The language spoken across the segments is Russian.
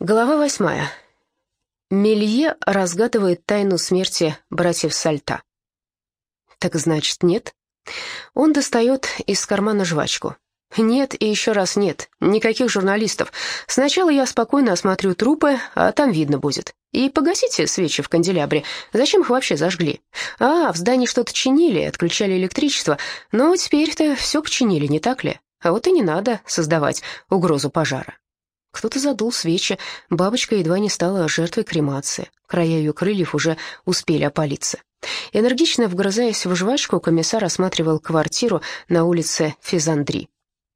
Глава восьмая. Мелье разгадывает тайну смерти братьев Сальта. Так значит, нет? Он достает из кармана жвачку. Нет и еще раз нет. Никаких журналистов. Сначала я спокойно осмотрю трупы, а там видно будет. И погасите свечи в канделябре. Зачем их вообще зажгли? А, в здании что-то чинили, отключали электричество. Но теперь-то все починили, не так ли? А вот и не надо создавать угрозу пожара. Кто-то задул свечи, бабочка едва не стала жертвой кремации. Края ее крыльев уже успели опалиться. Энергично вгрызаясь в жвачку, комиссар осматривал квартиру на улице Физандри.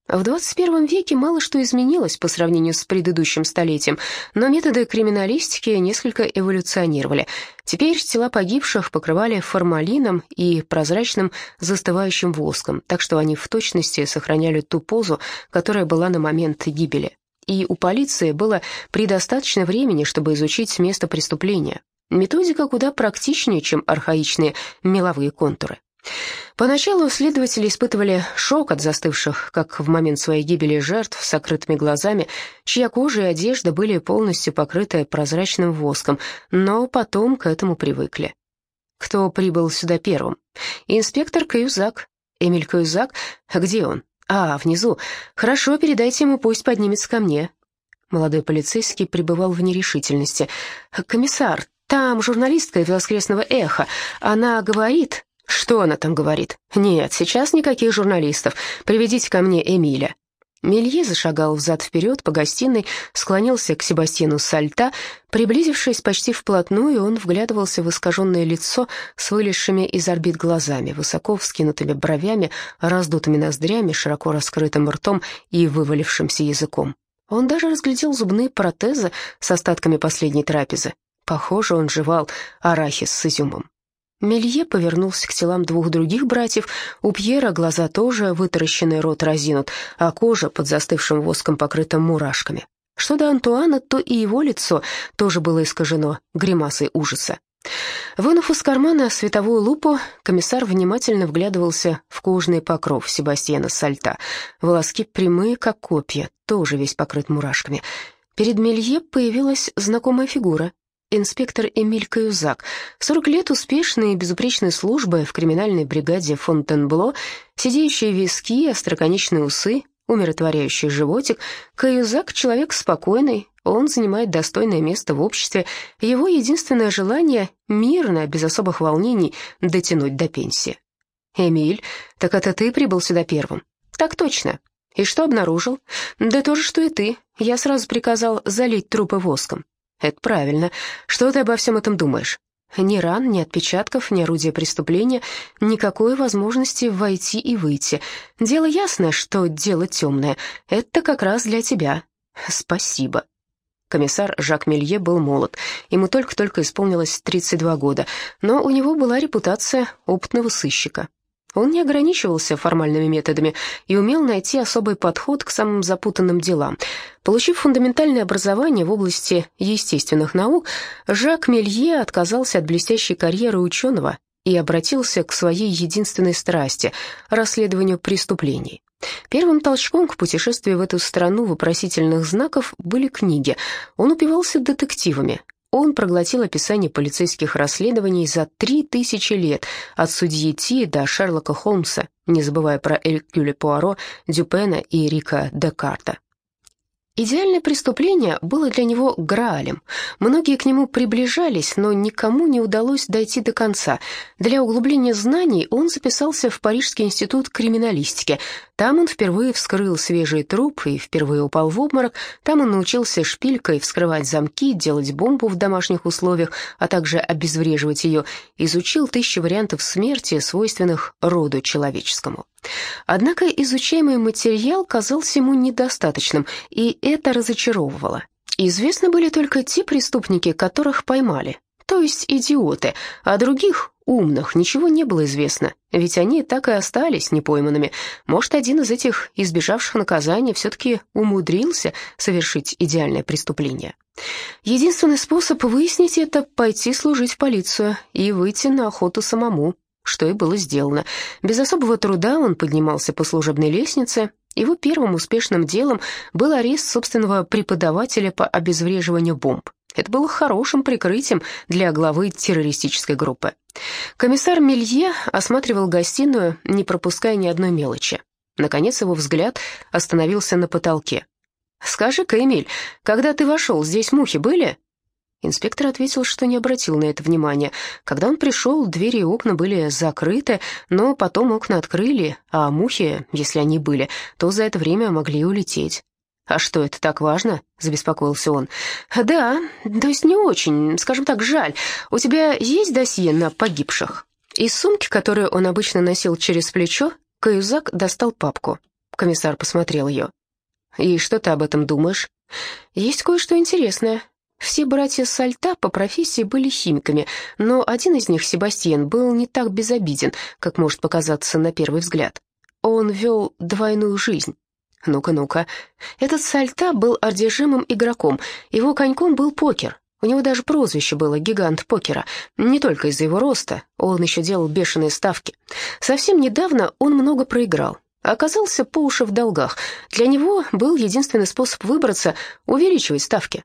В 21 веке мало что изменилось по сравнению с предыдущим столетием, но методы криминалистики несколько эволюционировали. Теперь тела погибших покрывали формалином и прозрачным застывающим воском, так что они в точности сохраняли ту позу, которая была на момент гибели и у полиции было предостаточно времени, чтобы изучить место преступления. Методика куда практичнее, чем архаичные меловые контуры. Поначалу следователи испытывали шок от застывших, как в момент своей гибели жертв, с закрытыми глазами, чья кожа и одежда были полностью покрыты прозрачным воском, но потом к этому привыкли. Кто прибыл сюда первым? Инспектор Каюзак. Эмиль Каюзак? Где он? «А, внизу. Хорошо, передайте ему, пусть поднимется ко мне». Молодой полицейский пребывал в нерешительности. «Комиссар, там журналистка из «Воскресного эха». Она говорит...» «Что она там говорит?» «Нет, сейчас никаких журналистов. Приведите ко мне Эмиля». Мелье зашагал взад-вперед по гостиной, склонился к Себастьяну Сальта. Приблизившись почти вплотную, он вглядывался в искаженное лицо с вылезшими из орбит глазами, высоко вскинутыми бровями, раздутыми ноздрями, широко раскрытым ртом и вывалившимся языком. Он даже разглядел зубные протезы с остатками последней трапезы. Похоже, он жевал арахис с изюмом. Мелье повернулся к телам двух других братьев. У Пьера глаза тоже вытаращенный рот разинут, а кожа под застывшим воском покрыта мурашками. Что до Антуана, то и его лицо тоже было искажено гримасой ужаса. Вынув из кармана световую лупу, комиссар внимательно вглядывался в кожный покров Себастьяна Сальта. Волоски прямые, как копья, тоже весь покрыт мурашками. Перед Мелье появилась знакомая фигура инспектор Эмиль Каюзак, 40 лет успешной и безупречной службы в криминальной бригаде Фонтенбло, сидеющие виски, остроконечные усы, умиротворяющий животик. Каюзак — человек спокойный, он занимает достойное место в обществе. Его единственное желание — мирно, без особых волнений, дотянуть до пенсии. «Эмиль, так это ты прибыл сюда первым?» «Так точно. И что обнаружил?» «Да то же, что и ты. Я сразу приказал залить трупы воском. «Это правильно. Что ты обо всем этом думаешь?» Ни ран, ни отпечатков, ни орудия преступления, никакой возможности войти и выйти. Дело ясное, что дело темное. Это как раз для тебя. Спасибо. Комиссар Жак Мелье был молод. Ему только-только исполнилось 32 года, но у него была репутация опытного сыщика. Он не ограничивался формальными методами и умел найти особый подход к самым запутанным делам. Получив фундаментальное образование в области естественных наук, Жак Мелье отказался от блестящей карьеры ученого и обратился к своей единственной страсти – расследованию преступлений. Первым толчком к путешествию в эту страну вопросительных знаков были книги. Он упивался детективами, он проглотил описание полицейских расследований за три тысячи лет, от судьи Ти до Шерлока Холмса, не забывая про Элькюле Пуаро, Дюпена и Рика Декарта. Идеальное преступление было для него граалем. Многие к нему приближались, но никому не удалось дойти до конца. Для углубления знаний он записался в Парижский институт криминалистики. Там он впервые вскрыл свежий труп и впервые упал в обморок. Там он научился шпилькой вскрывать замки, делать бомбу в домашних условиях, а также обезвреживать ее. Изучил тысячи вариантов смерти, свойственных роду человеческому. Однако изучаемый материал казался ему недостаточным, и это разочаровывало. Известны были только те преступники, которых поймали, то есть идиоты, а других, умных, ничего не было известно, ведь они так и остались непойманными. Может, один из этих избежавших наказания все-таки умудрился совершить идеальное преступление. Единственный способ выяснить это — пойти служить в полицию и выйти на охоту самому что и было сделано. Без особого труда он поднимался по служебной лестнице. Его первым успешным делом был арест собственного преподавателя по обезвреживанию бомб. Это было хорошим прикрытием для главы террористической группы. Комиссар Мелье осматривал гостиную, не пропуская ни одной мелочи. Наконец его взгляд остановился на потолке. «Скажи-ка, Эмиль, когда ты вошел, здесь мухи были?» Инспектор ответил, что не обратил на это внимания. Когда он пришел, двери и окна были закрыты, но потом окна открыли, а мухи, если они были, то за это время могли улететь. «А что, это так важно?» — забеспокоился он. «Да, то есть не очень, скажем так, жаль. У тебя есть досье на погибших?» Из сумки, которую он обычно носил через плечо, Каюзак достал папку. Комиссар посмотрел ее. «И что ты об этом думаешь?» «Есть кое-что интересное. Все братья Сальта по профессии были химиками, но один из них, Себастьян, был не так безобиден, как может показаться на первый взгляд. Он вел двойную жизнь. Ну-ка, ну-ка. Этот Сальта был одержимым игроком, его коньком был покер. У него даже прозвище было «гигант покера», не только из-за его роста, он еще делал бешеные ставки. Совсем недавно он много проиграл, оказался по уши в долгах. Для него был единственный способ выбраться — увеличивать ставки.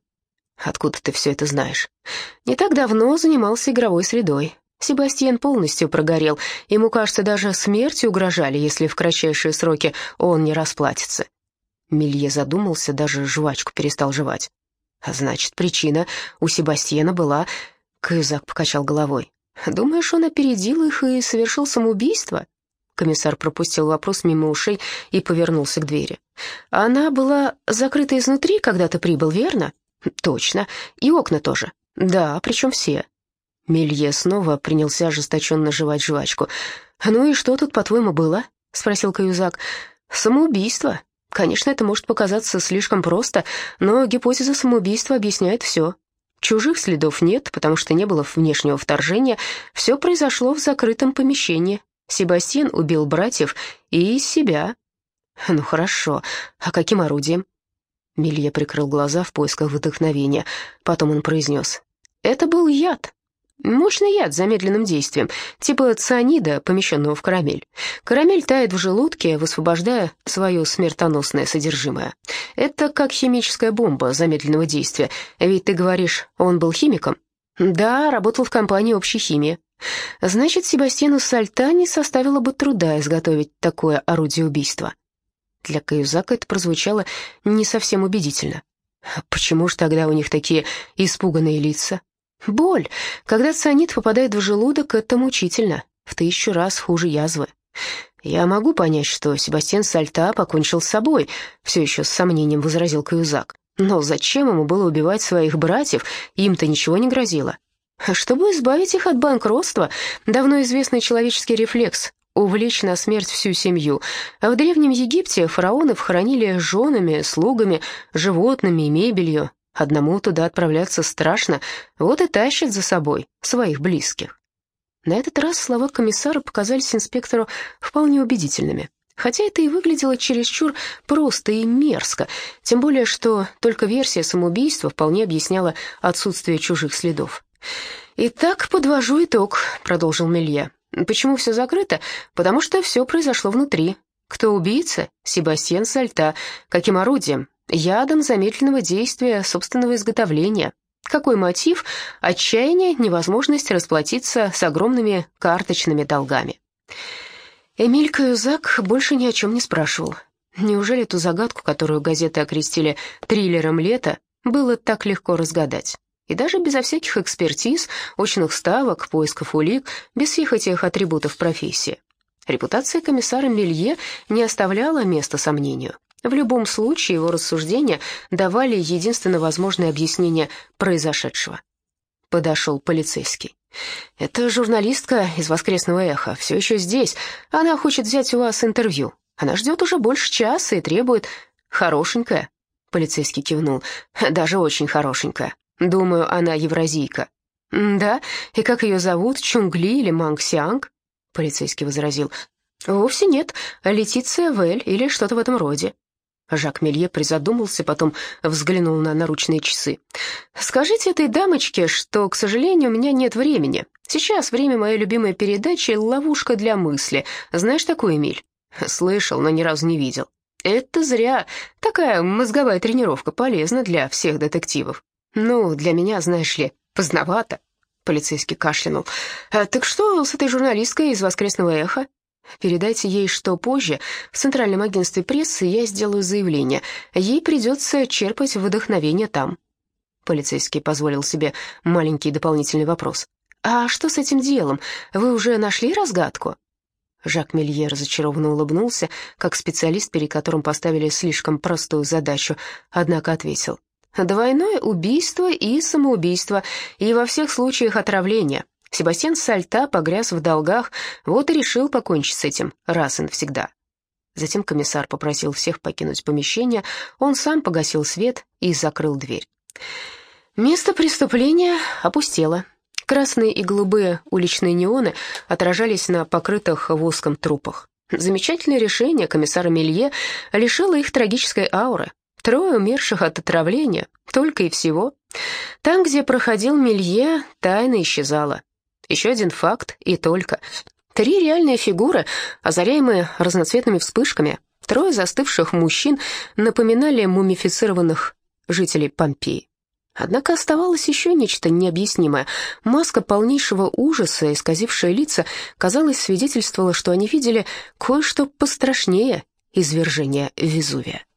Откуда ты все это знаешь? Не так давно занимался игровой средой. Себастьян полностью прогорел. Ему, кажется, даже смертью угрожали, если в кратчайшие сроки он не расплатится. Милье задумался, даже жвачку перестал жевать. А значит, причина у Себастьяна была... Каюзак покачал головой. «Думаешь, он опередил их и совершил самоубийство?» Комиссар пропустил вопрос мимо ушей и повернулся к двери. «Она была закрыта изнутри, когда ты прибыл, верно?» «Точно. И окна тоже». «Да, причем все». Мелье снова принялся ожесточенно жевать жвачку. «Ну и что тут, по-твоему, было?» — спросил Каюзак. «Самоубийство. Конечно, это может показаться слишком просто, но гипотеза самоубийства объясняет все. Чужих следов нет, потому что не было внешнего вторжения. Все произошло в закрытом помещении. Себастьян убил братьев и себя. Ну хорошо, а каким орудием? Милья прикрыл глаза в поисках вдохновения. Потом он произнес. «Это был яд. Мощный яд с замедленным действием, типа цианида, помещенного в карамель. Карамель тает в желудке, высвобождая свое смертоносное содержимое. Это как химическая бомба замедленного действия. Ведь ты говоришь, он был химиком? Да, работал в компании общей химии. Значит, Себастьяну Сальтани составило бы труда изготовить такое орудие убийства. Для Каюзака это прозвучало не совсем убедительно. Почему же тогда у них такие испуганные лица? Боль. Когда цианид попадает в желудок, это мучительно. В тысячу раз хуже язвы. Я могу понять, что Себастьян Сальта покончил с собой, все еще с сомнением возразил Каюзак. Но зачем ему было убивать своих братьев? Им-то ничего не грозило. Чтобы избавить их от банкротства, давно известный человеческий рефлекс увлечь на смерть всю семью. А в Древнем Египте фараонов хоронили женами, слугами, животными и мебелью. Одному туда отправляться страшно, вот и тащат за собой своих близких. На этот раз слова комиссара показались инспектору вполне убедительными, хотя это и выглядело чересчур просто и мерзко, тем более что только версия самоубийства вполне объясняла отсутствие чужих следов. «Итак, подвожу итог», — продолжил Мелье. Почему все закрыто? Потому что все произошло внутри. Кто убийца? Себастьян Сальта. Каким орудием? Ядом замедленного действия, собственного изготовления. Какой мотив? Отчаяние, невозможность расплатиться с огромными карточными долгами. Эмиль Каюзак больше ни о чем не спрашивал. Неужели ту загадку, которую газеты окрестили «триллером лета», было так легко разгадать? И даже безо всяких экспертиз, очных ставок, поисков улик, без всех этих атрибутов профессии. Репутация комиссара Мелье не оставляла места сомнению. В любом случае его рассуждения давали единственно возможное объяснение произошедшего. Подошел полицейский. «Это журналистка из «Воскресного эха», все еще здесь. Она хочет взять у вас интервью. Она ждет уже больше часа и требует... Хорошенькая?» Полицейский кивнул. «Даже очень хорошенькая. Думаю, она евразийка». «Да? И как ее зовут? Чунгли или Мангсианг?» Полицейский возразил. «Вовсе нет. Летиция Вель или что-то в этом роде». Жак Мелье призадумался, потом взглянул на наручные часы. «Скажите этой дамочке, что, к сожалению, у меня нет времени. Сейчас время моей любимой передачи «Ловушка для мысли». Знаешь такую, Эмиль?» «Слышал, но ни разу не видел». Это зря. Такая мозговая тренировка полезна для всех детективов. Ну, для меня, знаешь ли, поздновато. Полицейский кашлянул. «А, «Так что с этой журналисткой из «Воскресного эха»?» «Передайте ей, что позже в Центральном агентстве прессы я сделаю заявление. Ей придется черпать вдохновение там». Полицейский позволил себе маленький дополнительный вопрос. «А что с этим делом? Вы уже нашли разгадку?» Жак Мелье разочарованно улыбнулся, как специалист, перед которым поставили слишком простую задачу, однако ответил. Двойное убийство и самоубийство, и во всех случаях отравление. Себастьян Сальта погряз в долгах, вот и решил покончить с этим раз и навсегда. Затем комиссар попросил всех покинуть помещение, он сам погасил свет и закрыл дверь. Место преступления опустело. Красные и голубые уличные неоны отражались на покрытых воском трупах. Замечательное решение комиссара Мелье лишило их трагической ауры. Трое умерших от отравления, только и всего. Там, где проходил Мелье, тайна исчезала. Еще один факт и только. Три реальные фигуры, озаряемые разноцветными вспышками. Трое застывших мужчин напоминали мумифицированных жителей Помпеи. Однако оставалось еще нечто необъяснимое. Маска полнейшего ужаса, исказившая лица, казалось, свидетельствовала, что они видели кое-что пострашнее извержения Везувия.